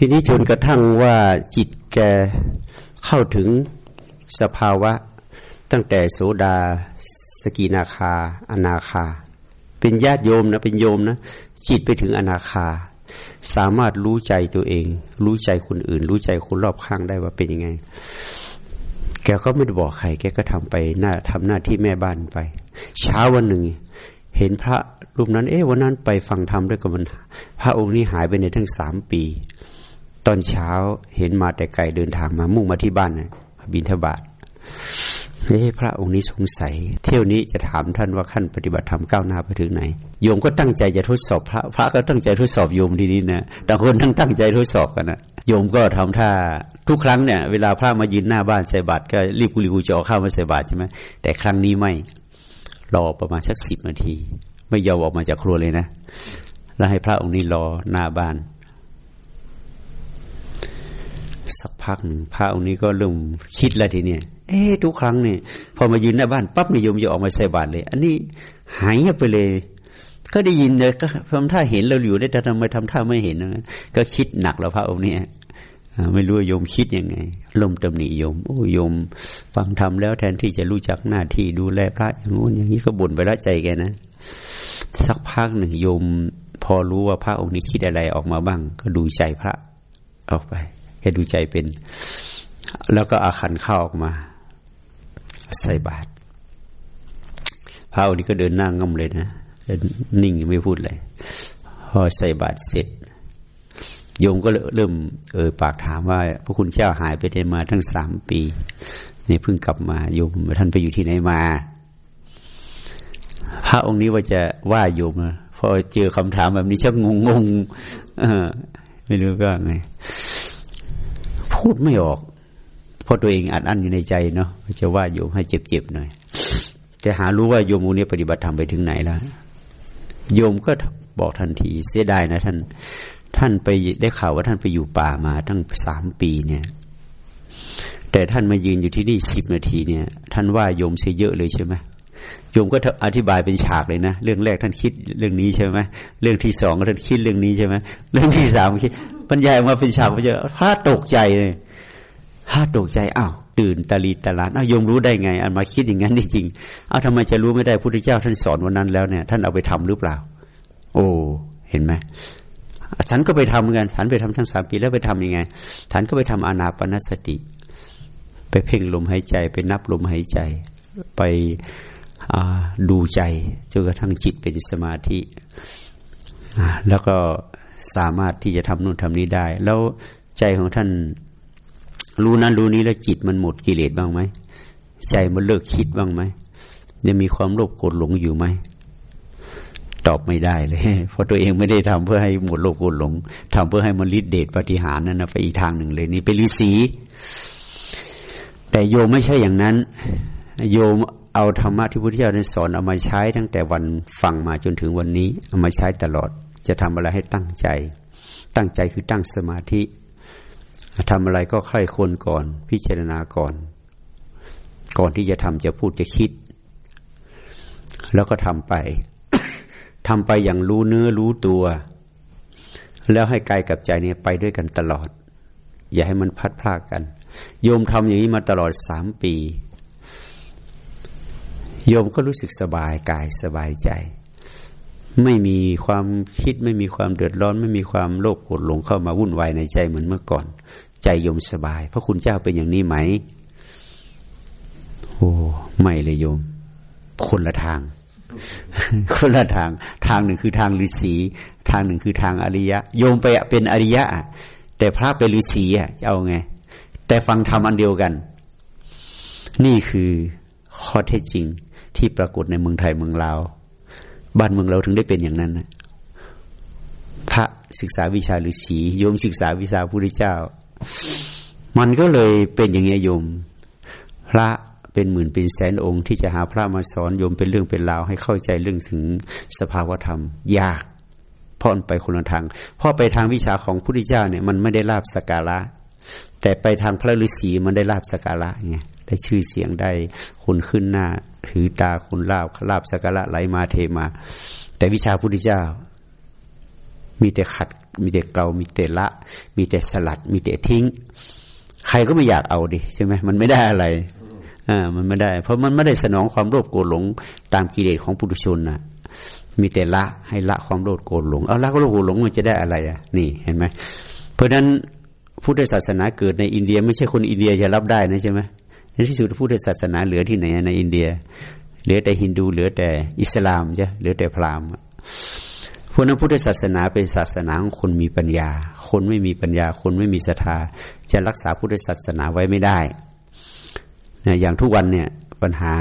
ทีนี้จนกระทั่งว่าจิตแกเข้าถึงสภาวะ ตั้งแต่โสดาสกีนาคา อนาคา เป็นญาติโยมนะเป็นโยมนะจิตไปถึงอนาคา สามารถรู้ใจตัวเอง รู้ใจคนอื่น รู้ใจคนรอบข้างได้ว่าเป็นยังไง แกก็ไม่ได้บอกใคร แกก็ทำไปหน้าทำหน้าที่แม่บ้านไป เช้าวันหนึ่ง เห็นพระรูปนั้น เอ๊ะวันนั้นไปฟังธรรมด้วยกันพระองค์นี้หายไปในทั้งสามปี ตอนเช้าเห็นมาแต่ไกลเดินทางมามุ่งมาที่บ้านนะบินทบาทเฮ้พระองค์นี้สงสัย เที่ยวนี้จะถามท่านว่าขั้นปฏิบัติธรรมก้าวหน้าไปถึงไหน โยมก็ตั้งใจจะทดสอบพระ พระก็ตั้งใจทดสอบโยมทีนี้นะต่คนทั้งตั้งใจทดสอบกันนะโยมก็ทำท่าทุกครั้งเนี่ยเวลาพระมายืนหน้าบ้านใส่บาตรก็รีบกุลีกุจอเข้ามาใส่บาตรใช่ไหมแต่ครั้งนี้ไม่รอประมาณสักสิบนาที ไม่ยอมออกมาจากครัวเลยนะ แล้วให้พระองค์นี้รอหน้าบ้าน สักพักหนึ่งพระองค์นี้ก็เริ่มคิดแล้วทีเนี้ยเอ๊ทุกครั้งเนี่ยพอมายืนหน้าบ้านปั๊บนิยมจะออกมาใส่บาตรเลย อันนี้หายไปเลย ก็ได้ยินเลยก็ทำท่าเห็นเราอยู่ได้แต่ทำไมทำท่าไม่เห็นนะก็คิดหนักแล้วพระองค์นี้ไม่รู้โยมคิดยังไงลมตำหนิโยม โอ้โยม ฟังทำแล้วแทนที่จะรู้จักหน้าที่ดูแลพระอย่างงู้นอย่างนี้ก็บ่นไปละใจแกนะสักพักหนึ่งโยม พอรู้ว่าพระองค์นี้คิดอะไรออกมาบ้าง ก็ดูใจพระออกไป แค่ดูใจเป็น แล้วก็อาขันเข้าออกมา ใส่บาตรพระองค์นี้ก็เดินหน้าง่มเลยนะนิ่งไม่พูดเลย พอใส่บาตรเสร็จ โยมก็เริ่ม เออปากถามว่าพระคุณเจ้าหายไปได้มาทั้งสามปีนี่เพิ่งกลับมาโยมท่านไปอยู่ที่ไหนมา พระองค์นี้ว่าจะว่าโยมพอเจอคำถามแบบนี้ชักงงงไม่รู้ว่าไง พูดไม่ออกเพราะตัวเองอัดอั้นอยู่ในใจเนาะจะว่าโยมให้เจ็บๆหน่อยจะหารู้ว่าโยมมูนี้ปฏิบัติธรรมไปถึงไหนแล้วโยมก็บอกทันที เสียดายนะท่าน ท่านไปได้ข่าวว่าท่านไปอยู่ป่ามาตั้งสามปีเนี่ย แต่ท่านมายืนอยู่ที่นี่สิบนาทีเนี่ย ท่านว่าโยมเสียเยอะเลยใช่ไหมโยมก็อธิบายเป็นฉากเลยนะ เรื่องแรกท่านคิดเรื่องนี้ใช่ไหมเรื่องที่สองท่านคิดเรื่องนี้ใช่ไหมเรื่องที่สามคิด บรรยายออกมาเป็นฉากไปเจอพระตกใจเลยพระตกใจอ้าวตื่นตาลีตาลานอ้าวยมรู้ได้ไง อันมาคิดอย่างนั้นจริงๆเอาทำไมจะรู้ไม่ได้พุทธเจ้าท่านสอนวันนั้นแล้วเนี่ย ท่านเอาไปทำหรือเปล่า โอ้เห็นไหมฉันก็ไปทำเหมือนกันฉันไปทำทั้งสามปีแล้วไปทํำยังไงฉันก็ไปทำอานาปนสติ ไปเพ่งลมหายใจ ไปนับลมหายใจ ไปดูใจจนกระทั่งจิตเป็นสมาธิแล้วก็ สามารถที่จะทำนู่นทำนี้ได้ แล้วใจของท่านรู้นั้นรู้นี้แล้วจิตมันหมดกิเลสบ้างไหมใจมันเลิกคิดบ้างไหมยังมีความโลภโกรธหลงอยู่ไหมตอบไม่ได้เลย เพราะตัวเองไม่ได้ทำเพื่อให้หมดโลภโกรธหลงทำเพื่อให้มันฤทธิเดชปฏิหารนั่นนะไปอีกทางหนึ่งเลยนี่เป็นฤาษีแต่โยมไม่ใช่อย่างนั้น โยมเอาธรรมะที่พุทธเจ้าได้สอนเอามาใช้ตั้งแต่วันฟังมาจนถึงวันนี้เอามาใช้ตลอด จะทำอะไรให้ตั้งใจ ตั้งใจคือตั้งสมาธิทำอะไรก็ค่อยคนก่อน พิจารณาก่อน ก่อนที่จะทำจะพูดจะคิด แล้วก็ทำไปทำไปอย่างรู้เนื้อรู้ตัว แล้วให้กายกับใจเนี่ยไปด้วยกันตลอด อย่าให้มันพัดพลากกัน โยมทำอย่างนี้มาตลอดสามปี โยมก็รู้สึกสบายกายสบายใจ ไม่มีความคิดไม่มีความเดือดร้อน ไม่มีความโลภโกรธหลงเข้ามาวุ่นวายในใจเหมือนเมื่อก่อน ใจโยมสบาย พระคุณเจ้าเป็นอย่างนี้ไหม โอ้ไม่เลยโยม คนละทาง คนละทาง ทางหนึ่งคือทางฤาษีทางหนึ่งคือทางอริยะ โยมไปเป็นอริยะ แต่พระเป็นฤาษีอะจะเอาไง แต่ฟังธรรมอันเดียวกัน นี่คือข้อเท็จจริงที่ปรากฏในเมืองไทยเมืองลาว บ้านเมืองเราถึงได้เป็นอย่างนั้นนะพระศึกษาวิชาฤาษีโยมศึกษาวิชาพระพุทธเจ้า มันก็เลยเป็นอย่างนี้โยม พระเป็นหมื่นเป็นแสนองค์ ที่จะหาพระมาสอนโยมเป็นเรื่องเป็นราวให้เข้าใจเรื่องถึงสภาวธรรม ยากเพราะมันไปคนละทางเพราะไปทางวิชาของพระพุทธเจ้าเนี่ยมันไม่ได้ลาบสกาละแต่ไปทางพระฤาษีมันได้ลาบสกาละไงได้ชื่อเสียงได้คนขึ้นหน้า ถือตาคุณลาบลาบสักระไหลมาเทมา แต่วิชาพุทธเจ้า มีแต่ขัด มีแต่เกลามีแต่ละ มีแต่สลัด มีแต่ทิ้ง ใครก็ไม่อยากเอาดิใช่ไหมมันไม่ได้อะไรอ่ามันไม่ได้ เพราะมันไม่ได้สนองความโลภโกรธหลงตามกิเลสของปุถุชนนะมีแต่ละให้ละความโลภโกรธหลงเอาละก็โลภโกรธหลงมันจะได้อะไรอะ นี่เห็นไหมเพราะฉะนั้นพุทธศาสนาเกิดในอินเดีย ไม่ใช่คนอินเดียจะรับได้นะใช่ไหม ในที่สุดพุทธศาสนาเหลือที่ไหนในอินเดีย เหลือแต่ฮินดู เหลือแต่อิสลามใช่เหลือแต่พราหมณ์พวกนั้นพุทธศาสนาเป็นศาสนาของคนมีปัญญา คนไม่มีปัญญา คนไม่มีศรัทธาจะรักษาพุทธศาสนาไว้ไม่ได้นะอย่างทุกวันเนี่ยปัญหา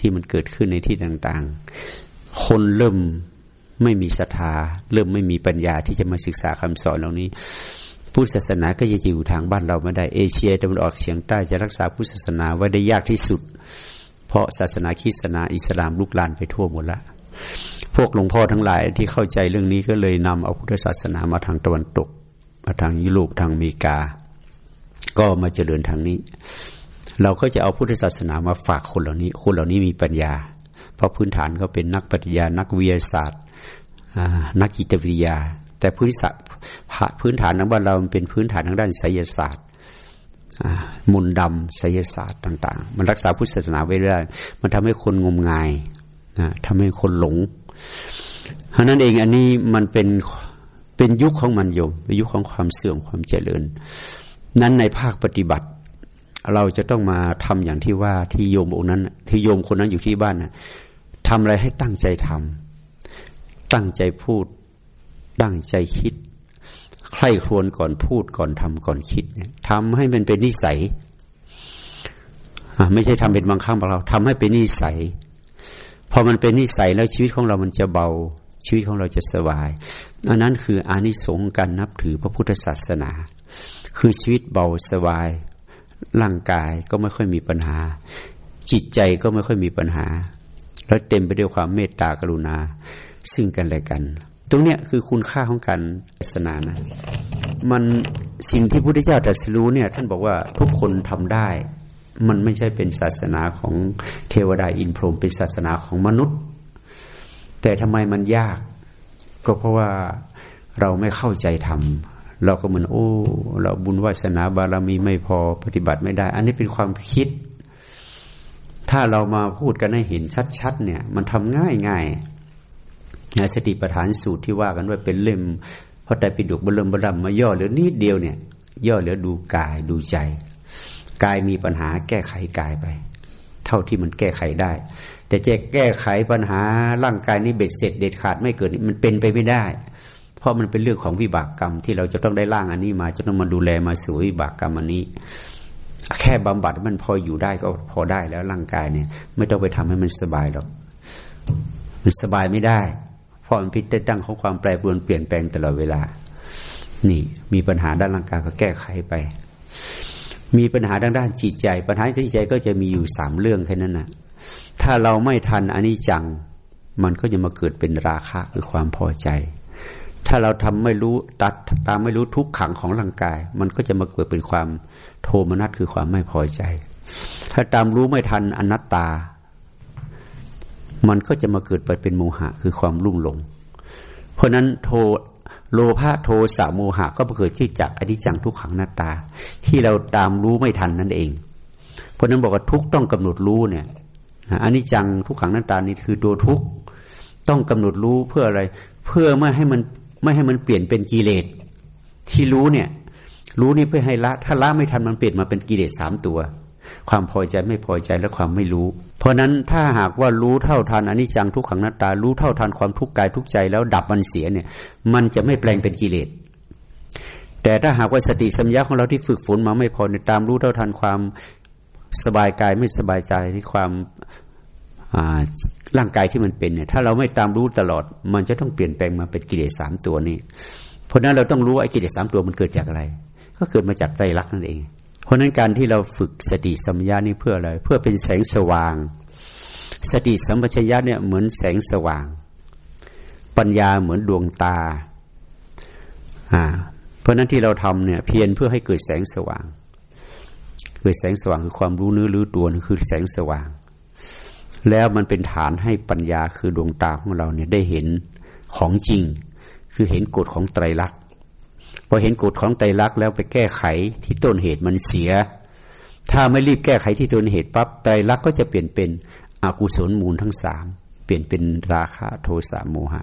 ที่มันเกิดขึ้นในที่ต่างๆ คนเริ่มไม่มีศรัทธา เริ่มไม่มีปัญญาที่จะมาศึกษาคำสอนเหล่านี้ พุทธศาสนาก็จะอยู่ทางบ้านเราไม่ได้ เอเชียตะวันออกเฉียงใต้จะรักษาพุทธศาสนาไว้ได้ยากที่สุด เพราะศาสนาคริสต์นาอิสลามลุกลานไปทั่วหมดละพวกหลวงพ่อทั้งหลายที่เข้าใจเรื่องนี้ก็เลยนำเอาพุทธศาสนามาทางตะวันตก มาทางยุโรปทางอเมริกา ก็มาเจริญทางนี้ เราก็จะเอาพุทธศาสนามาฝากคนเหล่านี้ คนเหล่านี้มีปัญญา เพราะพื้นฐานเขาเป็นนักปรัชญานักวิทยาศาสตร์นักกิตวิทยา แต่พื้นศาสตร์พื้นฐานของบ้านเราเป็นพื้นฐานทางด้านไสยศาสตร์มุนดำไสยศาสตร์ต่าง ๆ มันรักษาพุทธศาสนาไว้ได้ มันทำให้คนงมงายนะทำให้คนหลงเพราะนั้นเองอันนี้มันเป็นเป็นยุคของมันโยมเป็นยุคของความเสื่อมความเจริญ นั้นในภาคปฏิบัติ เราจะต้องมาทำอย่างที่ว่าที่โยมองนั้น ที่โยมคนนั้นอยู่ที่บ้านนะทำอะไรให้ตั้งใจทำตั้งใจพูด ตั้งใจคิดใคร่ครวญก่อนพูดก่อนทำก่อนคิดเนี่ยทำให้มันเป็นนิสัยไม่ใช่ทำเป็นบางครั้งบางเราทำให้เป็นนิสัยพอมันเป็นนิสัยแล้วชีวิตของเรามันจะเบา ชีวิตของเราจะสบายอันนั้นคืออานิสงส์การนับถือพระพุทธศาสนา คือชีวิตเบาสบาย ร่างกายก็ไม่ค่อยมีปัญหา จิตใจก็ไม่ค่อยมีปัญหา แล้วเต็มไปด้วยความเมตตากรุณา ซึ่งกันและกัน ตรงเนี้ยคือคุณค่าของการศาสนานะ มันสิ่งที่พระพุทธเจ้าตรัสรู้เนี่ย ท่านบอกว่าทุกคนทำได้ มันไม่ใช่เป็นศาสนาของเทวดาอินพรหมเป็นศาสนาของมนุษย์ แต่ทำไมมันยาก ก็เพราะว่าเราไม่เข้าใจธรรมเราก็เหมือนโอ้ เราบุญวาสนาบารมีไม่พอปฏิบัติไม่ได้ อันนี้เป็นความคิด ถ้าเรามาพูดกันให้เห็นชัดๆเนี่ย มันทำง่ายง่าย สติปัฏฐานสูตรที่ว่ากันว่าเป็นเล่มพระไตรปิฎกบรมบรมมาย่อเหลือนิดเดียวเนี่ย ย่อเหลือดูกายดูใจ กายมีปัญหาแก้ไขกายไป เท่าที่มันแก้ไขได้ แต่จะแก้ไขปัญหาร่างกายนี้เบ็ดเสร็จเด็ดขาดไม่เกิดมันเป็นไปไม่ได้ เพราะมันเป็นเรื่องของวิบากกรรม ที่เราจะต้องได้ร่างอันนี้มาจะต้องมาดูแลมาสู่วิบากกรรมอันนี้แค่บำบัดมันพออยู่ได้ก็พอได้แล้วร่างกายเนี่ย ไม่ต้องไปทำให้มันสบายหรอก มันสบายไม่ได้ ราะมันพิจตั้งของความแปรปรวนเปลี่ยนแปลงตลอดเวลา นี่มีปัญหาด้านร่างกายก็แก้ไขไป มีปัญหาด้านด้านจิตใจ ปัญหาจิตใจก็จะมีอยู่สามเรื่องแค่นั้นนะถ้าเราไม่ทันอันนี้จัง มันก็จะมาเกิดเป็นราคะคือความพอใจ ถ้าเราทำไม่รู้ตัดตามไม่รู้ทุกขังของร่างกาย มันก็จะมาเกิดเป็นความโทมนัสคือความไม่พอใจ ถ้าตามรู้ไม่ทันอนัตตา มันก็จะมาเกิดไปเป็นโมหะคือความรุ่งหลง เพราะนั้นโทโลภะโทสะโมหะก็เกิดที่จากอนิจจังทุกขังหน้าตา ที่เราตามรู้ไม่ทันนั่นเอง เพราะนั้นบอกว่าทุกต้องกำหนดรู้เนี่ยอนิจจังทุกขังหน้าตานี่คือตัวทุกต้องกำหนดรู้เพื่ออะไร เพื่อไม่ให้มันไม่ให้มันเปลี่ยนเป็นกิเลสที่รู้เนี่ย รู้นี่เพื่อให้ละ ถ้าละไม่ทันมันเปลี่ยนมาเป็นกิเลสสามตัว ความพอใจไม่พอใจและความไม่รู้ เพราะนั้นถ้าหากว่ารู้เท่าทันอนิจจังทุกขังนัตตา รู้เท่าทันความทุกข์กายทุกใจแล้วดับมันเสียเนี่ย มันจะไม่แปลงเป็นกิเลสแต่ถ้าหากว่าสติสัมยาของเราที่ฝึกฝนมาไม่พอในตามรู้เท่าทันความสบายกายไม่สบายใจที่ความร่างกายที่มันเป็นเนี่ย ถ้าเราไม่ตามรู้ตลอด มันจะต้องเปลี่ยนแปลงมาเป็นกิเลสสามตัวนี้ เพราะนั้นเราต้องรู้ว่าไอ้กิเลสสามตัวมันเกิดจากอะไร ก็เกิดมาจากไตรลักษณ์นั่นเอง เพราะนั้นการที่เราฝึกสติสัมยานี่เพื่ออะไร เพื่อเป็นแสงสว่าง สติสัมปชัญญะเนี่ยเหมือนแสงสว่าง ปัญญาเหมือนดวงตาอ่าเพราะนั้นที่เราทำเนี่ยเพียรเพื่อให้เกิดแสงสว่าง เกิดแสงสว่างคือความรู้เนื้อรู้ตัวคือแสงสว่าง แล้วมันเป็นฐานให้ปัญญาคือดวงตาของเราเนี่ยได้เห็นของจริง คือเห็นกฎของไตรลักษณ์ พอเห็นกฎของไตรลักษณ์แล้วไปแก้ไขที่ต้นเหตุมันเสีย ถ้าไม่รีบแก้ไขที่ต้นเหตุปั๊บไตรลักษณ์ก็จะเปลี่ยนเป็นอกุศลมูลทั้งสามเปลี่ยนเป็นราคะโทสะโมหะ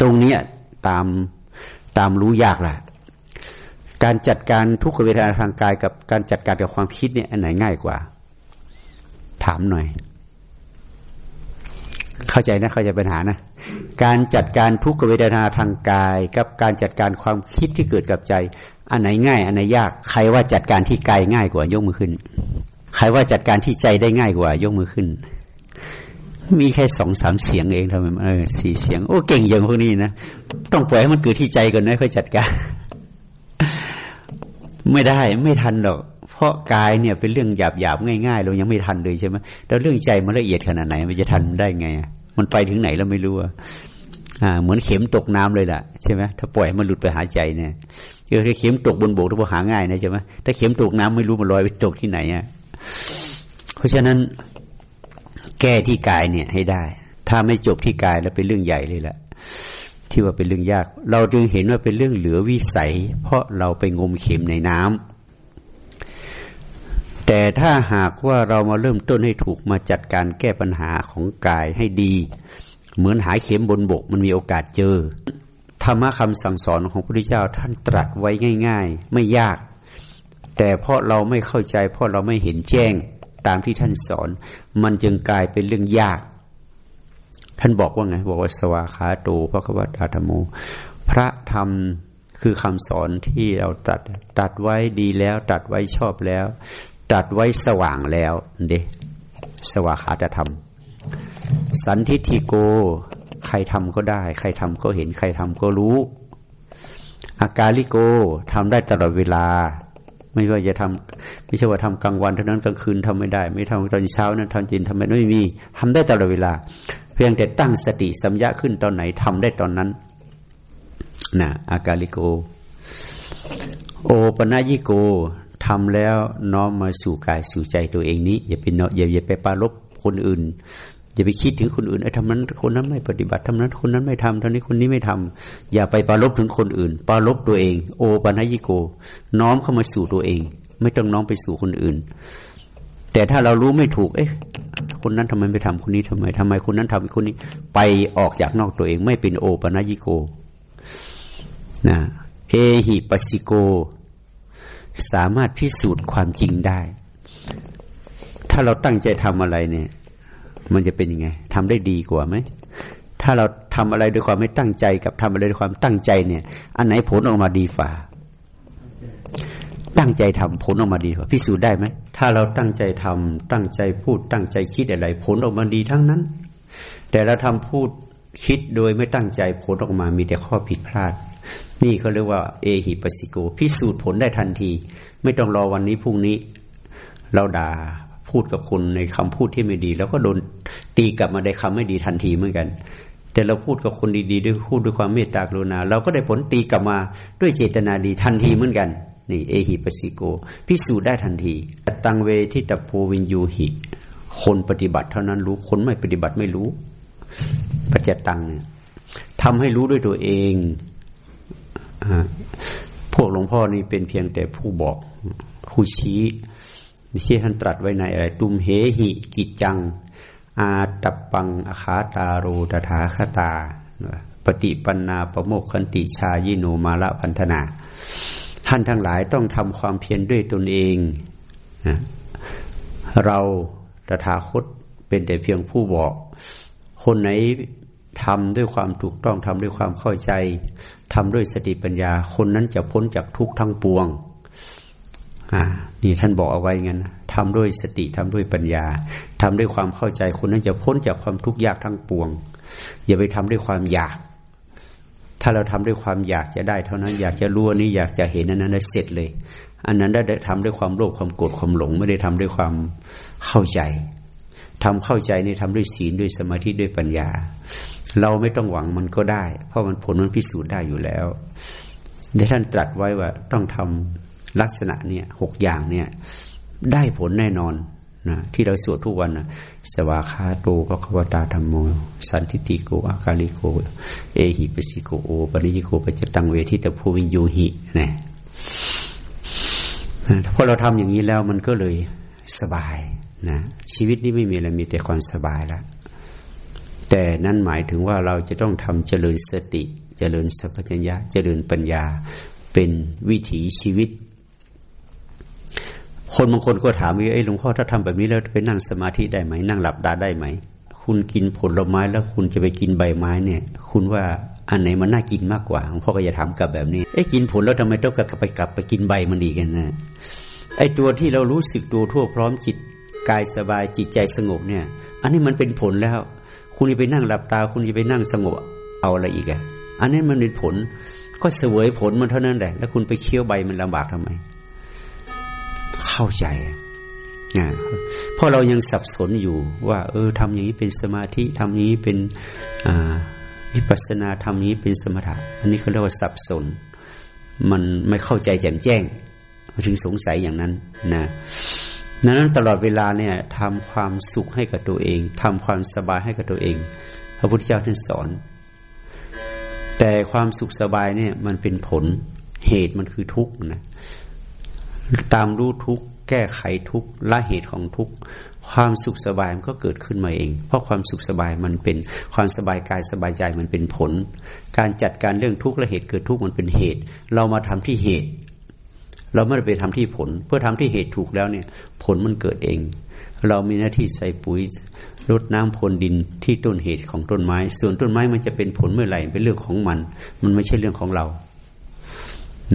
ตรงเนี้ยตามตามรู้ยากแหละการจัดการทุกขเวทนาทางกายกับการจัดการกับความคิดเนี่ยอันไหนง่ายกว่า ถามหน่อย เข้าใจนะเข้าใจปัญหานะ การจัดการทุกขเวทนาทางกาย กับการจัดการความคิดที่เกิดกับใจ อันไหนง่ายอันไหนยาก ใครว่าจัดการที่กายง่ายกว่ายกมือขึ้น ใครว่าจัดการที่ใจได้ง่ายกว่ายกมือขึ้น มีแค่สองสามเสียงเองทำไมเออสี่เสียง โอ้เก่งอย่างพวกนี้นะต้องปล่อยให้มันเกิดที่ใจก่อนนะค่อยจัดการ ไม่ได้ไม่ทันหรอก เพราะกายเนี่ยเป็นเรื่องหยาบหยาบง่ายๆ เรายังไม่ทันเลยใช่ไหมแล้วเรื่องใจมันละเอียดขนาดไหน มันจะทันได้ไง มันไปถึงไหนแล้วไม่รู้อ่า เหมือนเข็มตกน้ำเลยล่ะใช่ไหมถ้าปล่อยมันหลุดไปหาใจเนี่ยเออเข็มตกบนบกถ้าหาง่ายนะใช่ไหมถ้าเข็มตกน้ำไม่รู้มันลอยไปตกที่ไหนอะเพราะฉะนั้นแก้ที่กายเนี่ยให้ได้ ถ้าไม่จบที่กายแล้วเป็นเรื่องใหญ่เลยแหละที่ว่าเป็นเรื่องยาก เราจึงเห็นว่าเป็นเรื่องเหลือวิสัย เพราะเราไปงมเข็มในน้ำ แต่ถ้าหากว่าเรามาเริ่มต้นให้ถูกมาจัดการแก้ปัญหาของกายให้ดี เหมือนหายเข็มบนบกมันมีโอกาสเจอ ธรรมะคำสั่งสอนของพระพุทธเจ้าท่านตรัสไว้ง่าย ๆ ไม่ยาก แต่เพราะเราไม่เข้าใจ เพราะเราไม่เห็นแจ้งตามที่ท่านสอน มันจึงกลายเป็นเรื่องยาก ท่านบอกว่าไง บอกว่าสวาขาโตพระควตาธรรมโม พระธรรมคือคำสอนที่เราตัดตัดไว้ดีแล้ว ตัดไว้ชอบแล้ว ตัดไว้สว่างแล้วเดสวาขาจะทำสันทิฐิโก ใครทำก็ได้ ใครทำก็เห็น ใครทำก็รู้ อากาลิโกทำได้ตลอดเวลา ไม่ว่าจะทำไม่ใช่ว่าทำกลางวันเท่านั้นกลางคืนทำไม่ได้ ไม่ทำตอนเช้านั้นทำจินทำไม่ไม่มีทำได้ตลอดเวลา เพียงแต่ตั้งสติสัมยาขึ้นตอนไหนทำได้ตอนนั้นนะอากาลิโก โอปนายิโก ทำแล้วน้อมมาสู่กายสู่ใจตัวเองนี้ อย่าไปเนาะอย่าอย่าไปปาลบคนอื่น อย่าไปคิดถึงคนอื่นไอ้ทำนั้นคนนั้นไม่ปฏิบัติทำนั้นคนนั้นไม่ทำทำนี้คนนี้ไม่ทำอย่าไปปาลบถึงคนอื่น ปาลบตัวเอง โอปนายิโก น้อมเข้ามาสู่ตัวเอง ไม่ต้องน้อมไปสู่คนอื่น แต่ถ้าเรารู้ไม่ถูก เอ๊ะ คนนั้นทำไมไม่ทำคนนี้ทำไมทำไมคนนั้นทำคนนี้ ไปออกจากนอกตัวเอง ไม่เป็นโอปนัญิโกนะเอหิปัสสิโก สามารถพิสูจน์ความจริงได้ ถ้าเราตั้งใจทำอะไรเนี่ย มันจะเป็นยังไงทำได้ดีกว่าไหมถ้าเราทำอะไรด้วยความไม่ตั้งใจกับทำอะไรด้วยความตั้งใจเนี่ย อันไหนผลออกมาดีฝ่าตั้งใจทำผลออกมาดีกว่าพิสูจน์ได้ไหมถ้าเราตั้งใจทำตั้งใจพูด ตั้งใจคิดอะไร ผลออกมาดีทั้งนั้น แต่เราทำพูดคิดโดยไม่ตั้งใจผลออกมามีแต่ข้อผิดพลาด นี่เขาเรียกว่าเอหิปัสสิโก พิสูจน์ผลได้ทันที ไม่ต้องรอวันนี้พรุ่งนี้ เราด่าพูดกับคนในคำพูดที่ไม่ดี แล้วก็โดนตีกลับมาได้คำไม่ดีทันทีเหมือนกัน แต่เราพูดกับคนดีๆด้วยพูดด้วยความเมตตากรุณา เราก็ได้ผลตีกลับมาด้วยเจตนาดีทันทีเหมือนกันนี่เอหิปัสสิโก พิสูจน์ได้ทันทีตังเวทิตโพวินยูหิ คนปฏิบัติเท่านั้นรู้คนไม่ปฏิบัติไม่รู้ปัจจตังเนี่ยทำให้รู้ด้วยตัวเอง พวกหลวงพ่อนี่เป็นเพียงแต่ผู้บอกผู้ชี้ที่ท่านตรัสไว้ในอะไรตุมเหหิกิจจัง อาตับปังอาคาตาโรตถาคตา ปฏิปันนาประโมกขันติชายิโนมาละพันธนาท่านทั้งหลายต้องทำความเพียรด้วยตนเองเราตถาคตเป็นแต่เพียงผู้บอก คนไหน ทำด้วยความถูกต้องทำด้วยความเข้าใจทำด้วยสติปัญญา คนนั้นจะพ้นจากทุกข์ทั้งปวงอ่านี่ท่านบอกเอาไว้งั้นทำด้วยสติทำด้วยปัญญาทำด้วยความเข้าใจ คนนั้นจะพ้นจากความทุกข์ยากทั้งปวง อย่าไปทำด้วยความอยาก ถ้าเราทำด้วยความอยากจะได้ เท่านั้นอยากจะรู้นี้อยากจะเห็นอันนั้นเสร็จเลย อันนั้นได้ทำด้วยความโลภความโกรธความหลง ไม่ได้ทำด้วยความเข้าใจทำเข้าใจนี่ทำด้วยศีลด้วยสมาธิด้วยปัญญา เราไม่ต้องหวังมันก็ได้ เพราะมันผลมันพิสูจน์ได้อยู่แล้วได้ท่านตรัสไว้ว่าต้องทำลักษณะเนี่ยหกอย่างเนี่ยได้ผลแน่นอนนะที่เราสวดทุกวันนะสวาคาโตพระควตาธรรมโม สันติติโกอาคาลิโก เอหิปสิโกโอปริยิโกปัจจตังเวทิตาภูวินยูหินะพอเราทำอย่างนี้แล้วมันก็เลยสบายนะชีวิตนี้ไม่มีอะไรมีแต่ความสบายแล้ว แต่นั่นหมายถึงว่าเราจะต้องทำเจริญสติ เจริญสัพพัญญะ เจริญปัญญา เป็นวิถีชีวิต คนบางคนก็ถามว่าไอ้หลวงพ่อถ้าทำแบบนี้แล้วไปนั่งสมาธิได้ไหม นั่งหลับตาได้ไหม คุณกินผลไม้แล้วคุณจะไปกินใบไม้เนี่ย คุณว่าอันไหนมันน่ากินมากกว่าหลวงพ่อก็จะถามกลับแบบนี้ไอ้กินผลแล้วทำไมต้องกลับไปกลับไปกินใบมันอีกกันนะไอ้ตัวที่เรารู้สึกตัวทั่วพร้อมจิตกายสบายจิตใจสงบเนี่ย อันนี้มันเป็นผลแล้ว คุณจะไปนั่งหลับตา คุณจะไปนั่งสงบเอาอะไรอีกอะอันนี้นมันเป็นผล ก็เสวยผลมันเท่านั้นแหละ แล้วคุณไปเคี้ยวใบมันลำบากทำไม เข้าใจนะเพราะเรายังสับสนอยู่ว่า เออทำอย่างนี้เป็นสมาธิทำอย่างนี้เป็นวิปัสนาทำนี้เป็นสมถะอันนี้เขาเรียกว่าสับสน มันไม่เข้าใจแจ่มแจ้งถึงสงสัยอย่างนั้นนะ ดังนั้นตลอดเวลาเนี่ยทำความสุขให้กับตัวเองทำความสบายให้กับตัวเอง พระพุทธเจ้าท่านสอน แต่ความสุขสบายเนี่ยมันเป็นผลเหตุมันคือทุกข์นะตามรู้ทุกข์แก้ไขทุกข์ละเหตุของทุกข์ความสุขสบายมันก็เกิดขึ้นมาเอง เพราะความสุขสบายมันเป็นความสบายกายสบายใจมันเป็นผล การจัดการเรื่องทุกข์และเหตุเกิดทุกข์มันเป็นเหตุ เรามาทำที่เหตุ เราไม่ได้ไปทำที่ผล เพื่อทำที่เหตุถูกแล้วเนี่ย ผลมันเกิดเอง เรามีหน้าที่ใส่ปุ๋ยรดน้ำพรวนดินที่ต้นเหตุของต้นไม้ ส่วนต้นไม้มันจะเป็นผลเมื่อไหร่เป็นเรื่องของมัน มันไม่ใช่เรื่องของเรา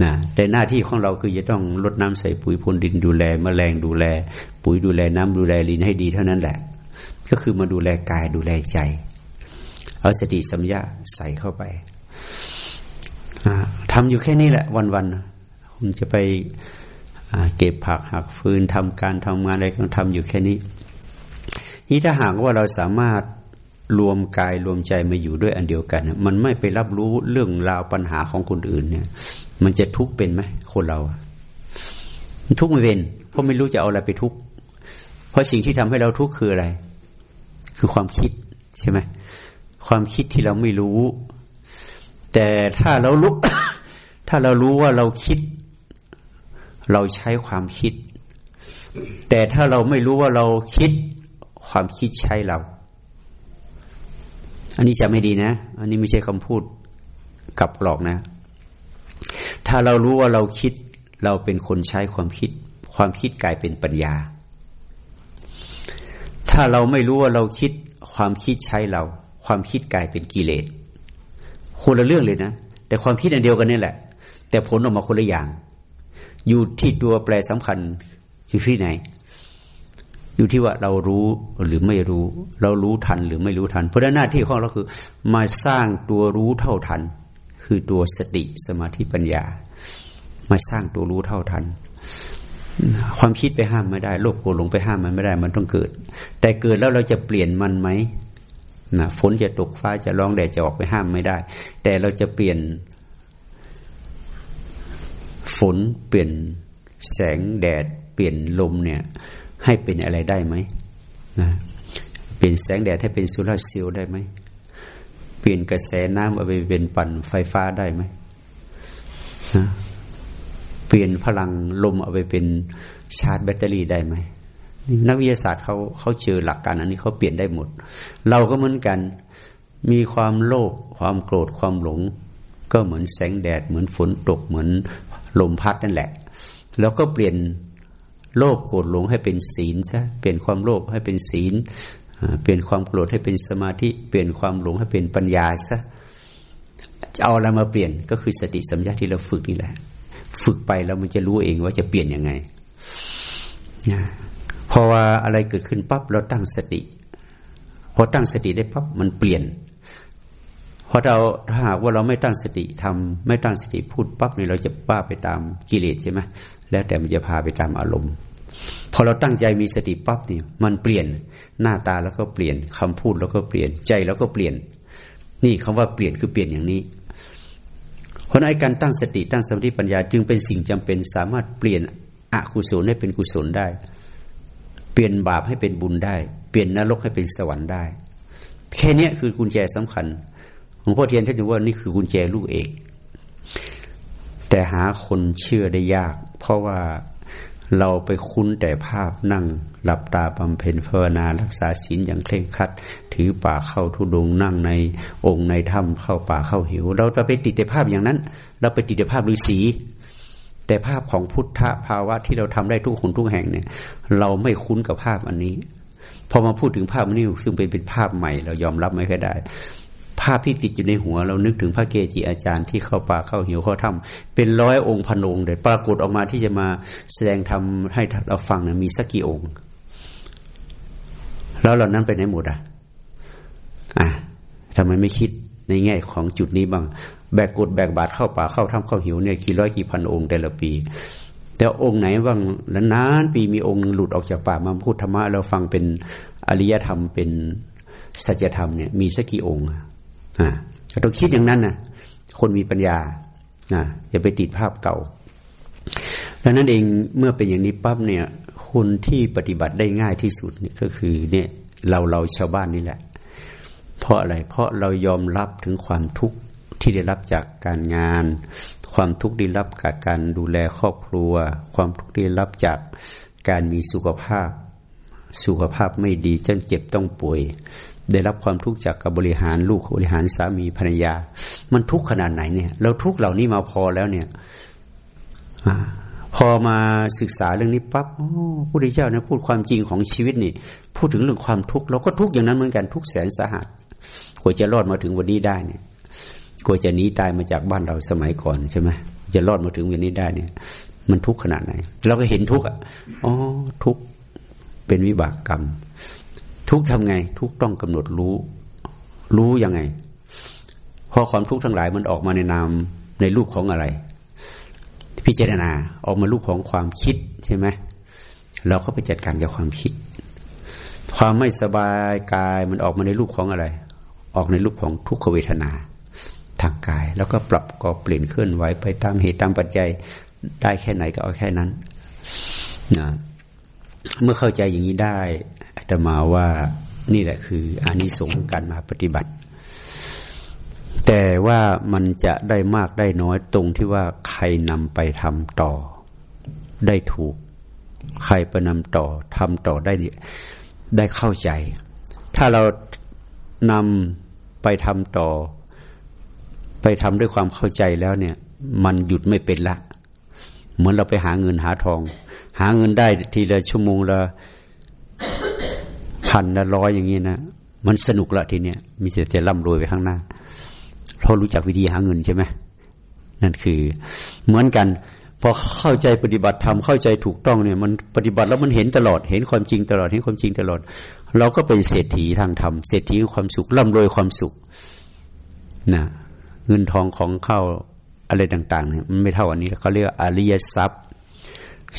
นะแต่หน้าที่ของเราคือจะต้องรดน้ำใส่ปุ๋ยพรวนดินดูแลมแมลงดูแล ปุ๋ยดูแลน้ำดูแลลินให้ดีเท่านั้นแหละ ก็คือมาดูแลกายดูแลใจ เอาสติสัมยาใส่เข้าไปทำอยู่แค่นี้แหละวันๆ คุณจะไปเก็บผักหักฟืนทำการทำงานอะไรต้องทำอยู่แค่นี้นี่ถ้าหากว่าเราสามารถรวมกายรวมใจมาอยู่ด้วยอันเดียวกัน มันไม่ไปรับรู้เรื่องราวปัญหาของคนอื่นเนี่ย มันจะทุกข์เป็นไหมคนเรา ทุกข์ไม่เป็น เพราะไม่รู้จะเอาอะไรไปทุกข์เพราะสิ่งที่ทำให้เราทุกข์คืออะไร คือความคิดใช่ไหมความคิดที่เราไม่รู้ แต่ถ้าเรารู้ ถ้าเรารู้ว่าเราคิด เราใช้ความคิด แต่ถ้าเราไม่รู้ว่าเราคิดความคิดใช้เรา อันนี้จะไม่ดีนะ อันนี้ไม่ใช่คำพูดกับหลอกนะ ถ้าเรารู้ว่าเราคิด เราเป็นคนใช้ความคิด ความคิดกลายเป็นปัญญา ถ้าเราไม่รู้ว่าเราคิด ความคิดใช้เรา ความคิดกลายเป็นกิเลสคนละเรื่องเลยนะ แต่ความคิดอันเดียวกันนี่แหละ แต่ผลออกมาคนละอย่าง อยู่ที่ตัวแปรสำคัญอยู่ที่ไหน อยู่ที่ว่าเรารู้หรือไม่รู้ เรารู้ทันหรือไม่รู้ทัน เพราะหน้าที่ของเราคือ มาสร้างตัวรู้เท่าทัน คือตัวสติสมาธิปัญญา มาสร้างตัวรู้เท่าทัน ความคิดไปห้ามไม่ได้โลภโกรธหลงไปห้ามมันไม่ได้ มันต้องเกิด แต่เกิดแล้วเราจะเปลี่ยนมันไหมนะฝนจะตกฟ้าจะร้องแดดจะออกไปห้ามไม่ได้ แต่เราจะเปลี่ยน ฝนเปลี่ยนแสงแดด เปลี่ยนลมเนี่ย ให้เป็นอะไรได้ไหมนะเปลี่ยนแสงแดดให้เป็นโซลาร์เซลล์ได้ไหมเปลี่ยนกระแสน้ำเอาไปเป็นปั่นไฟฟ้าได้ไหมนะเปลี่ยนพลังลมเอาไปเป็นชาร์จแบตเตอรี่ได้ไหมนักวิทยาศาสตร์เขาเขาเจอหลักการอันนี้เขาเปลี่ยนได้หมด เราก็เหมือนกันมีความโลภความโกรธความหลง ก็เหมือนแสงแดด เหมือนฝนตกเหมือน ลมพัดนั่นแหละ แล้วก็เปลี่ยนโลภโกรธหลงให้เป็นศีลซะเปลี่ยนความโลภให้เป็นศีล เปลี่ยนความโกรธให้เป็นสมาธิ เปลี่ยนความหลงให้เป็นปัญญาซะจะเอาอะไรมาเปลี่ยนก็คือสติสัมยาที่เราฝึกนี่แหละ ฝึกไปแล้วมันจะรู้เองว่าจะเปลี่ยนยังไงนะพอว่าอะไรเกิดขึ้นปั๊บเราตั้งสติ พอตั้งสติได้ปั๊บมันเปลี่ยน พอเราถ้าหากว่าเราไม่ตั้งสติทำไม่ตั้งสติพูดปั๊บเนี่ยเราจะป้าไปตามกิเลสใช่ไหมแล้วแต่มันจะพาไปตามอารมณ์ พอเราตั้งใจมีสติปั๊บนี่มันเปลี่ยนหน้าตาแล้วก็เปลี่ยนคำพูดแล้วก็เปลี่ยนใจแล้วก็เปลี่ยน นี่คำว่าเปลี่ยนคือเปลี่ยนอย่างนี้ เพราะนั้นการตั้งสติตั้งสมาธิปัญญาจึงเป็นสิ่งจำเป็นสามารถเปลี่ยนอกุศลให้เป็นกุศลได้ เปลี่ยนบาปให้เป็นบุญได้ เปลี่ยนนรกให้เป็นสวรรค์ได้ แค่นี้คือกุญแจสำคัญ หลวงพ่อเทียนท่านถือว่านี่คือกุญแจลูกเอก แต่หาคนเชื่อได้ยาก เพราะว่าเราไปคุ้นแต่ภาพนั่ง หลับตาบำเพ็ญภาวนารักษาศีลอย่างเคร่งครัด ถือป่าเข้าทุดงนั่งในองค์ในถ้ำเข้าป่าเข้าหิว เราจะไปติดแต่ภาพอย่างนั้น เราไปติดแต่ภาพฤาษีแต่ภาพของพุทธภาวะที่เราทำได้ทุกคนทุกแห่งเนี่ย เราไม่คุ้นกับภาพอันนี้ พอมาพูดถึงภาพนี้ซึ่งเป็นเป็นภาพใหม่ เรายอมรับไม่ค่อยได้ ภาพที่ติดอยู่ในหัว เรานึกถึงพระเกจิอาจารย์ที่เข้าป่าเข้าหิวเข้าถ้ำเป็นร้อยองค์พันองค์เลยปรากฏออกมาที่จะมาแสดงทำให้เราฟังเนี่ยมีสักกี่องค์ แล้วเหล่านั้นไปไหนหมดอะอะทำไมไม่คิดในแง่ของจุดนี้บ้าง แบกกดแบกบาดเข้าป่าเข้าถ้ำเข้าหิวเนี่ยกี่ร้อยกี่พันองค์แต่ละปี แต่องค์ไหนบ้างแล้วนานปีมีองค์หลุดออกจากป่ามาพูดธรรมะเราฟังเป็นอริยธรรมเป็นสัจธรรมเนี่ยมีสักกี่องค์ อ่าต้องคิดอย่างนั้นนะคนมีปัญญาอย่าไปติดภาพเก่าดังนั้นเองเมื่อเป็นอย่างนี้ปั๊บเนี่ยคนที่ปฏิบัติได้ง่ายที่สุดนี่ก็คือเนี่ยเราเราชาวบ้านนี่แหละ เพราะอะไรเพราะเรายอมรับถึงความทุกข์ที่ได้รับจากการงาน ความทุกข์ได้รับจากการดูแลครอบครัว ความทุกข์ได้รับจากการมีสุขภาพ สุขภาพไม่ดีจนเจ็บต้องป่วย ได้รับความทุกข์จากการบริหารลูกบริหารสามีภรรยา มันทุกข์ขนาดไหนเนี่ยเราทุกข์เหล่านี้มาพอแล้วเนี่ยพอมาศึกษาเรื่องนี้ปั๊บโอ้พุทธเจ้าเนี่ยพูดความจริงของชีวิตนี่ พูดถึงเรื่องความทุกข์เราก็ทุกข์อย่างนั้นเหมือนกันทุกแสนสาหัสกว่าจะรอดมาถึงวันนี้ได้เนี่ยกลัวจะหนีตายมาจากบ้านเราสมัยก่อนใช่ไหมจะรอดมาถึงวันนี้ได้เนี่ย มันทุกข์ขนาดไหน เราก็เห็นทุกข์อะอ๋อทุกข์เป็นวิบากกรรม ทุกข์ทำไง ทุกต้องกำหนดรู้ รู้ยังไงพอความทุกข์ทั้งหลายมันออกมาในนามในรูปของอะไร พิจารณาออกมารูปของความคิดใช่ไหมเราก็ไปจัดการกับความคิด ความไม่สบายกายมันออกมาในรูปของอะไร ออกในรูปของทุกขเวทนา ทางกาย แล้วก็ปรับก็เปลี่ยนเคลื่อนไหวไปตามเหตุตามปัจจัยได้แค่ไหนก็เอาแค่นั้นนะเมื่อเข้าใจอย่างนี้ได้ อาตมาว่านี่แหละคืออานิสงส์การมาปฏิบัติ แต่ว่ามันจะได้มากได้น้อยตรงที่ว่าใครนำไปทำต่อ ได้ถูก ใครไปนำต่อทำต่อได้ได้เข้าใจ ถ้าเรานำไปทำต่อ ไปทำด้วยความเข้าใจแล้วเนี่ย มันหยุดไม่เป็นละ เหมือนเราไปหาเงินหาทอง หาเงินได้ทีละชั่วโมงละ พันละร้อยอย่างนี้นะมันสนุกละทีเนี้ยมีแต่จะร่ำรวยไปข้างหน้าเพราะรู้จักวิธีหาเงินใช่ไหมนั่นคือ เหมือนกันพอเข้าใจปฏิบัติทำเข้าใจถูกต้องเนี่ย มันปฏิบัติแล้วมันเห็นตลอด เห็นความจริงตลอดเห็นความจริงตลอด เราก็เป็นเศรษฐีทางธรรมเศรษฐีความสุขร่ำรวยความสุขนะเงินทองของเข้าอะไรต่าง ๆ เนี่ยมันไม่เท่าอันนี้เขาเรียกอริยทรัพย์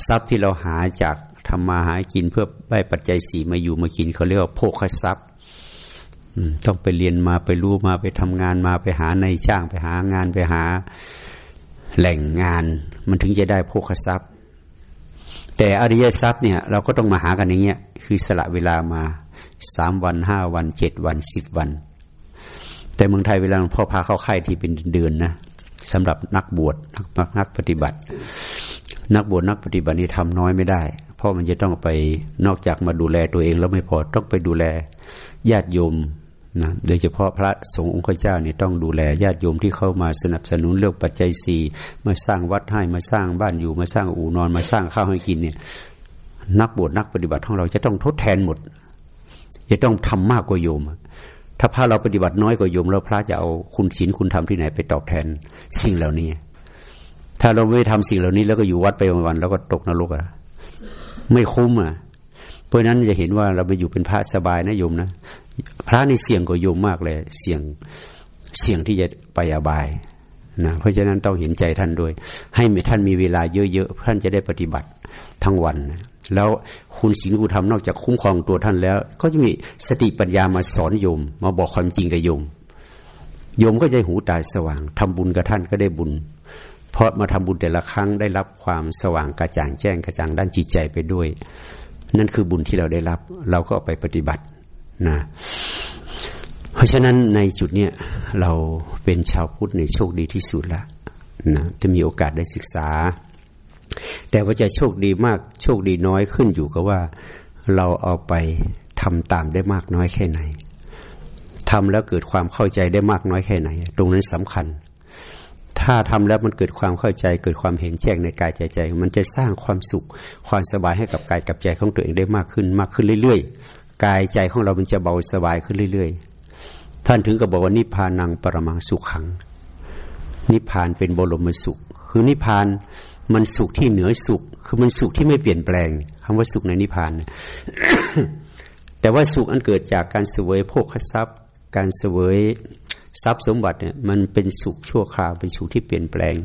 ทรัพย์ที่เราหาจาก ทำมาหากินเพื่อได้ปัจจัยสีมาอยู่มากินเขาเรียกว่าโภคทรัพย์ต้องไปเรียนมาไปรู้มาไปทำงานมาไปหาในจ้างไปหางานไปหาแหล่งงาน มันถึงจะได้โภคทรัพย์ แต่อริยทรัพย์เนี่ยเราก็ต้องมาหากันอย่างเงี้ยคือสละเวลามาสามวันห้าวันเจ็ดวันสิบวัน แต่เมืองไทยเวลาหลวงพ่อพาเข้าค่ายที่เป็นเดือนนะสำหรับนักบวชนักนักปฏิบัติ นักบวชนักปฏิบัตินี่ทำน้อยไม่ได้ เพราะมันจะต้องไปนอกจากมาดูแลตัวเองแล้วไม่พอต้องไปดูแลญาติโยมนะโดยเฉพาะพระสงฆ์องค์เจ้านี่ต้องดูแลญาติโยมที่เข้ามาสนับสนุนเรื่องปัจจัยสี่มาสร้างวัดให้มาสร้างบ้านอยู่มาสร้างอู่นอนมาสร้างข้าวให้กินเนี่ยนักบวชนักปฏิบัติของเราจะต้องทดแทนหมด จะต้องทำมากกว่าโยม ถ้าพระเราปฏิบัติน้อยกว่าโยม แล้วพระจะเอาคุณศีลคุณธรรมที่ไหนไปตอบแทนสิ่งเหล่านี้ ถ้าเราไม่ทำสิ่งเหล่านี้แล้วก็อยู่วัดไปวันๆแล้วก็ตกนรกอะ ไม่คุ้มอะ เพราะนั้นจะเห็นว่าเราไปอยู่เป็นพระสบายนะโยมนะพระนี่เสี่ยงกว่าโยมมากเลย เสี่ยงเสี่ยงที่จะไปอบายนะเพราะฉะนั้นต้องเห็นใจท่านด้วย ให้ท่านมีเวลาเยอะๆท่านจะได้ปฏิบัติทั้งวันนะแล้วคุณศีลคุณธรรมนอกจากคุ้มครองตัวท่านแล้ว ก็จะมีสติปัญญามาสอนโยม มาบอกความจริงกับโยมโยมก็จะหูตาสว่างทำบุญกับท่านก็ได้บุญ เพราะมาทำบุญแต่ละครั้งได้รับความสว่างกระจ่างแจ้งกระจ่างด้านจิตใจไปด้วย นั่นคือบุญที่เราได้รับ เราก็ไปปฏิบัตินะเพราะฉะนั้นในจุดเนี้ยเราเป็นชาวพุทธในโชคดีที่สุดละนะจะมีโอกาสได้ศึกษา แต่ว่าจะโชคดีมากโชคดีน้อยขึ้นอยู่กับว่าเราเอาไปทำตามได้มากน้อยแค่ไหนทำแล้วเกิดความเข้าใจได้มากน้อยแค่ไหน ตรงนั้นสำคัญ ถ้าทำแล้วมันเกิดความเข้าใจ เกิดความเห็นแจ้งในกายใจใจ มันจะสร้างความสุข ความสบายให้กับกายกับใจของตัวเองได้มากขึ้น มากขึ้นเรื่อยๆ กายใจของเรามันจะเบาสบายขึ้นเรื่อยๆ ท่านถึงกับบอกว่านิพานังปรมังสุขขัง นิพานเป็นบรมสุข คือนิพานมันสุขที่เหนือสุข คือมันสุขที่ไม่เปลี่ยนแปลงคำว่าสุขในนิพพาน แต่ว่าสุขอันเกิดจากการเสวยโภคทรัพย์ การเสวย ทรัพย์สมบัติเนี่ยมันเป็นสุขชั่วคราวเป็นสุขที่เปลี่ยนแปลง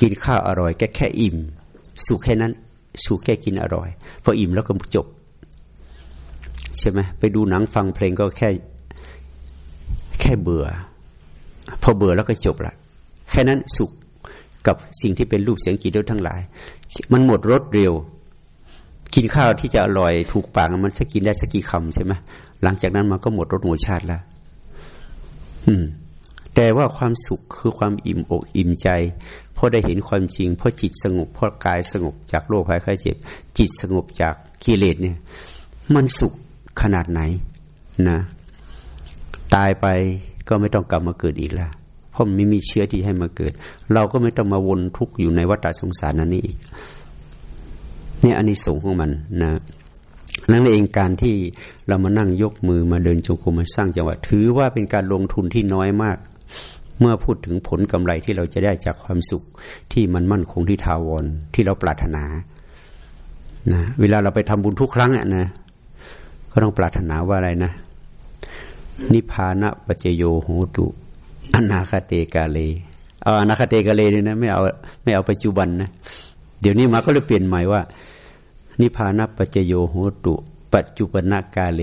กินข้าวอร่อยแค่แค่อิ่ม สุขแค่นั้น สุขแค่กินอร่อย พออิ่มแล้วก็จบ ใช่ไหมไปดูหนังฟังเพลงก็แค่แค่เบื่อ พอเบื่อแล้วก็จบละแค่นั้นสุขกับสิ่งที่เป็นรูปเสียงกลิ่นรสทั้งหลาย มันหมดรสเร็ว กินข้าวที่จะอร่อยถูกปากมันสักกินได้สักกี่คำใช่ไหมหลังจากนั้นมันก็หมดรสหมดชาติแล้ว อืม แต่ว่าความสุขคือความอิ่มอกอิ่มใจเพราะได้เห็นความจริงเพราะจิตสงบเพราะกายสงบจากโรคภัยไข้เจ็บ จิตสงบจากกิเลสเนี่ย มันสุขขนาดไหนนะ ตายไปก็ไม่ต้องกลับมาเกิดอีกแล้วเพราะมันไม่มีเชื้อที่ให้มาเกิด เราก็ไม่ต้องมาวนทุกข์อยู่ในวัฏสงสารนั้นนี่อีกนี่อันนี้สูงของมันนะนั่นเองการที่เรามานั่งยกมือมาเดินจงกรมมาสร้างจังหวะถือว่าเป็นการลงทุนที่น้อยมาก เมื่อพูดถึงผลกำไรที่เราจะได้จากความสุขที่มันมั่นคงที่ทาวรที่เราปรารถนานะเวลาเราไปทำบุญทุกครั้งอะนะก็ต้องปรารถนาว่าอะไรนะ นิพพานะปัจโยโหตุอนาคเตกาเลเอาอนาคเตกาเลเนี่ยนะไม่เอาไม่เอาปัจจุบันนะเดี๋ยวนี้มาก็เลยเปลี่ยนใหม่ว่า นิพพานัปัจโยโหตุ ปัจจุบันกาเล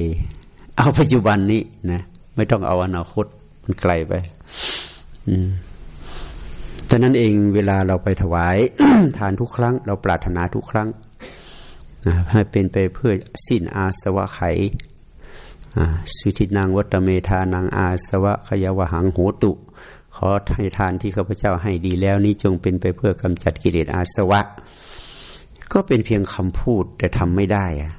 เอาปัจจุบันนี้นะไม่ต้องเอาอนาคต มันไกลไป อืมฉะนั้นเองเวลาเราไปถวายทานทุกครั้ง เราปรารถนาทุกครั้งให้เป็นไปเพื่อสิ้นอาสวะไขสุทินางวัตเมธานางอาสวะขยวหังโหตุ ขอให้ทานที่ข้าพเจ้าให้ดีแล้วนี้จงเป็นไปเพื่อกำจัดกิเลสอาสวะ ก็เป็นเพียงคำพูดแต่ทำไม่ได้อะ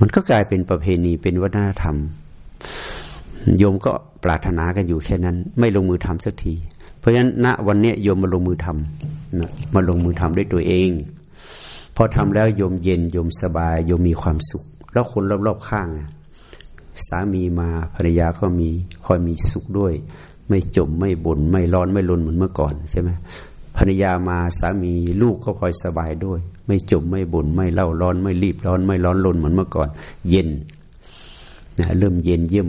มันก็กลายเป็นประเพณีเป็นวัฒนธรรม โยมก็ปรารถนากันอยู่แค่นั้น ไม่ลงมือทำสักที เพราะฉะนั้นณวันนี้โยมมาลงมือทำนะมาลงมือทำด้วยตัวเอง พอทำแล้วโยมเย็นโยมสบายโยมมีความสุข แล้วคนรอบๆข้างสามีมาภรรยาก็มีคอยมีสุขด้วย ไม่จมไม่บน่นไม่ร้อนไม่ลนเหมือนเมื่อก่อนใช่ไหมภรรยามาสามีลูกก็พลอยสบายด้วย ไม่จมไม่บน่นไม่เล่าร้อนไม่รีบร้อนไม่ร้อนรนเหมือนเมื่อก่อน เย็น นะเริ่มเย็นเยี่ยม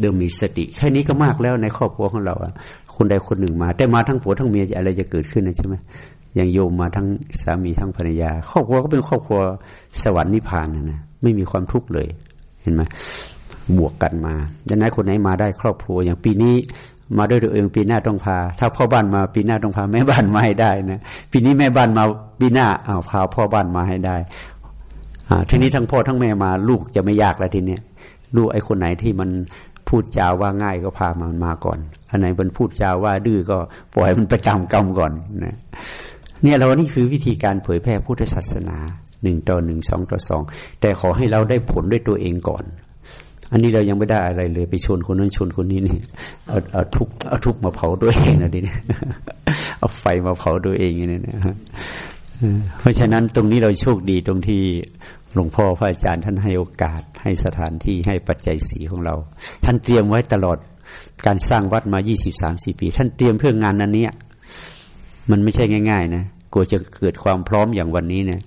เริ่มมีสติ แค่นี้ก็มากแล้วในครอบครัวของเราอะคนใดคนหนึ่งมา แต่มาทั้งผัวทั้งเมียอะไรจะเกิดขึ้นนะใช่ไหมอย่างโยมมาทั้งสามีทั้งภรรยา ครอบครัวก็เป็นครอบครัวสวรรค์นิพพานนะไม่มีความทุกข์เลย เห็นไหมบวกกันมาดังนั้นคนไหนมาได้ครอบครัวอย่างปีนี้มาด้วยตัวเองปีหน้าต้องพา ถ้าพ่อบ้านมาปีหน้าต้องพาแม่บ้านมาให้ได้นะปีนี้แม่บ้านมาปีหน้าเอาพาพ่อบ้านมาให้ได้อ่าทีนี้ทั้งพ่อทั้งแม่มาลูกจะไม่ยากแล้วทีเนี้ย ลูไอ้คนไหนที่มันพูดจาว่าง่ายก็พามันมาก่อน อันไหนมันพูดจาว่าดื้อก็ปล่อยมันประจำกรรมก่อนนะ เนี่ยเรานี่คือวิธีการเผยแพร่พุทธศาสนาหนึ่งต่อหนึ่งสองต่อสองแต่ขอให้เราได้ผลด้วยตัวเองก่อน อันนี้เรายังไม่ได้อะไรเลย ไปชนคนนั้นชนคนนี้นี่เอาเอาทุกเอาทุกมาเผาตัวเองนะดิเนี่ยเอาไฟมาเผาตัวเองนี่นะเพราะฉะนั้นตรงนี้เราโชคดีตรงที่ หลวงพ่อพระอาจารย์ท่านให้โอกาสให้สถานที่ให้ปัจจัยสีของเรา ท่านเตรียมไว้ตลอดการสร้างวัดมายี่สิบสามสี่ปี ท่านเตรียมเพื่องานนั้นเนี้ยมันไม่ใช่ง่าย ๆ นะกลัวจะเกิดความพร้อมอย่างวันนี้เนี่ย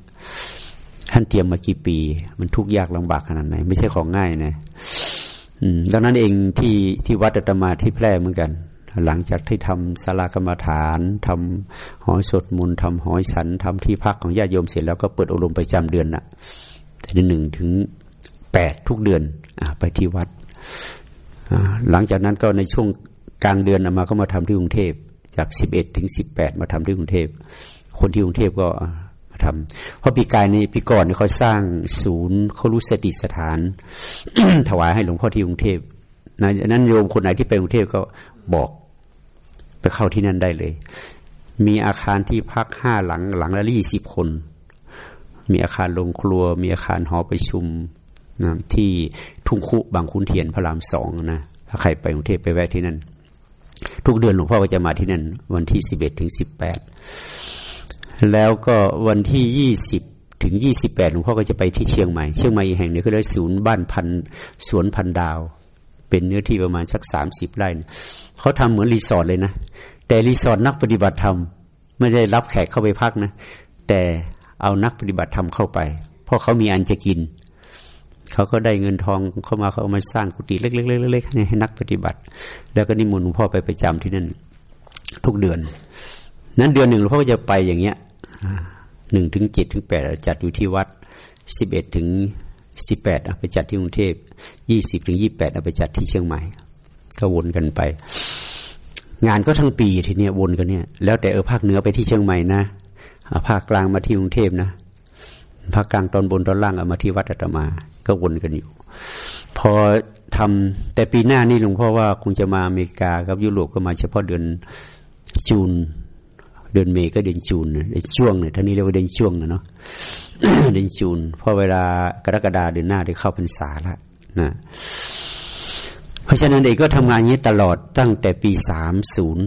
ท่านเตรียมมากี่ปี มันทุกข์ยากลำบากขนาดไหน ไม่ใช่ของง่ายนะดังนั้นเองที่ที่วัดอัตมาที่แพร่เหมือนกัน หลังจากที่ทำสารากรรมฐานทำหอยสดมุนทำหอยสันทำที่พักของญาติโยมเสร็จแล้วก็เปิดอบรมประจำเดือนนะแต่หนึ่งถึงแปดทุกเดือนอไปที่วัด หลังจากนั้นก็ในช่วงกลางเดือนมาก็มาทำที่กรุงเทพจากสิบเอ็ดถึงสิบแปดมาทำที่กรุงเทพคนที่กรุงเทพก็มาทำเพราะปีกายในปีก่อนเขาสร้างศูนย์เขารู้สติสถาน ถวายให้หลวงพ่อที่กรุงเทพนะนั้นโยมคนไหนที่ไปกรุงเทพก็บอกไปเข้าที่นั่นได้เลย มีอาคารที่พักห้าหลังหลังละยี่สิบคน มีอาคารโรงครัว มีอาคารหอประชุมนะที่ทุ่งคุบางคุณเทียนพระรามสองนะถ้าใครไปกรุงเทพไปแวะที่นั่น ทุกเดือนหลวงพ่อก็จะมาที่นั่น วันที่สิบเอ็ดถึงสิบแปดแล้วก็วันที่ยี่สิบถึงยี่สิบแปดหลวงพ่อก็จะไปที่เชียงใหม่ เชียงใหม่แห่งหนึ่งก็ได้ศูนย์บ้านพันสวนพันดาว เป็นเนื้อที่ประมาณสักสามสิบไร่เขาทำเหมือนรีสอร์ทเลยนะ แต่รีสอร์ทนักปฏิบัติธรรมไม่ได้รับแขกเข้าไปพักนะ แต่ เอานักปฏิบัติธรรมเข้าไป เพราะเขามีอันจะกิน เขาก็ได้เงินทองเข้ามาเขาเอามาสร้างกุฏิเล็กๆๆให้นักปฏิบัติ แล้วก็นิมนต์หลวงพ่อไปประจำที่นั่นทุกเดือน นั้นเดือนหนึ่งหลวงพ่อก็จะไปอย่างเงี้ยหนึ่งถึงเจ็ดถึงแปดจัดอยู่ที่วัดสิบเอ็ดถึงสิบแปดไปจัดที่กรุงเทพยี่สิบถึงยี่แปดไปจัดที่เชียงใหม่ ก็วนกันไป งานก็ทั้งปีทีเนี้ยวนกันเนี่ย แล้วแต่เออภาคเหนือไปที่เชียงใหม่นะ ภาคกลางมาที่กรุงเทพนะภาคกลางตอนบนตอนล่างเอามาที่วัดอาตมา ก็วนกันอยู่ พอทำแต่ปีหน้านี่หลวงพ่อว่าคงจะมาอเมริกากับยุโรปก็มาเฉพาะเดือนจูน เดือนเมย์ก็เดือนจูนเดือนช่วงเนี่ยท่านี้เรียกว่าเดือนช่วงนะเนาะเดือนจูนพอเวลากรกฎาเดือนหน้าได้เข้าพรรษาละนะเพราะฉะนั้นเด็กก็ทำงานนี้ตลอดตั้งแต่ปีสามศูนย์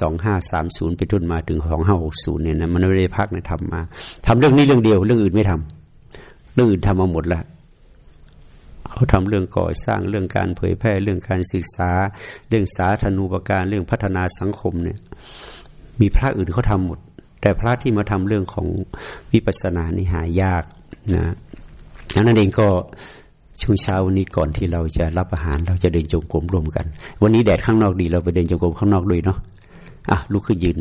สองห้าสามศูนย์ไปทุนมาถึงสองห้าหกศูนย์เนี่ยนะมันไม่ได้พักนะทำมาทำเรื่องนี้เรื่องเดียว เรื่องอื่นไม่ทำเรื่องอื่นทำมาหมดแล้วเขาทำเรื่องก่อสร้างเรื่องการเผยแพร่เรื่องการศึกษา เรื่องสาธารณูปการเรื่องพัฒนาสังคมเนี่ย มีพระอื่นเขาทาหมด แต่พระที่มาทำเรื่องของวิปัสสนานี่หายากนะนั้นเองก็ช่วงเช้าวันนี้ก่อนที่เราจะรับอาหารเราจะเดินจงกรมร่วมกัน วันนี้แดดข้างนอกดีเราไปเดินจงกรมข้างนอกด้วยเนาะ อะลุกขึ้นยืน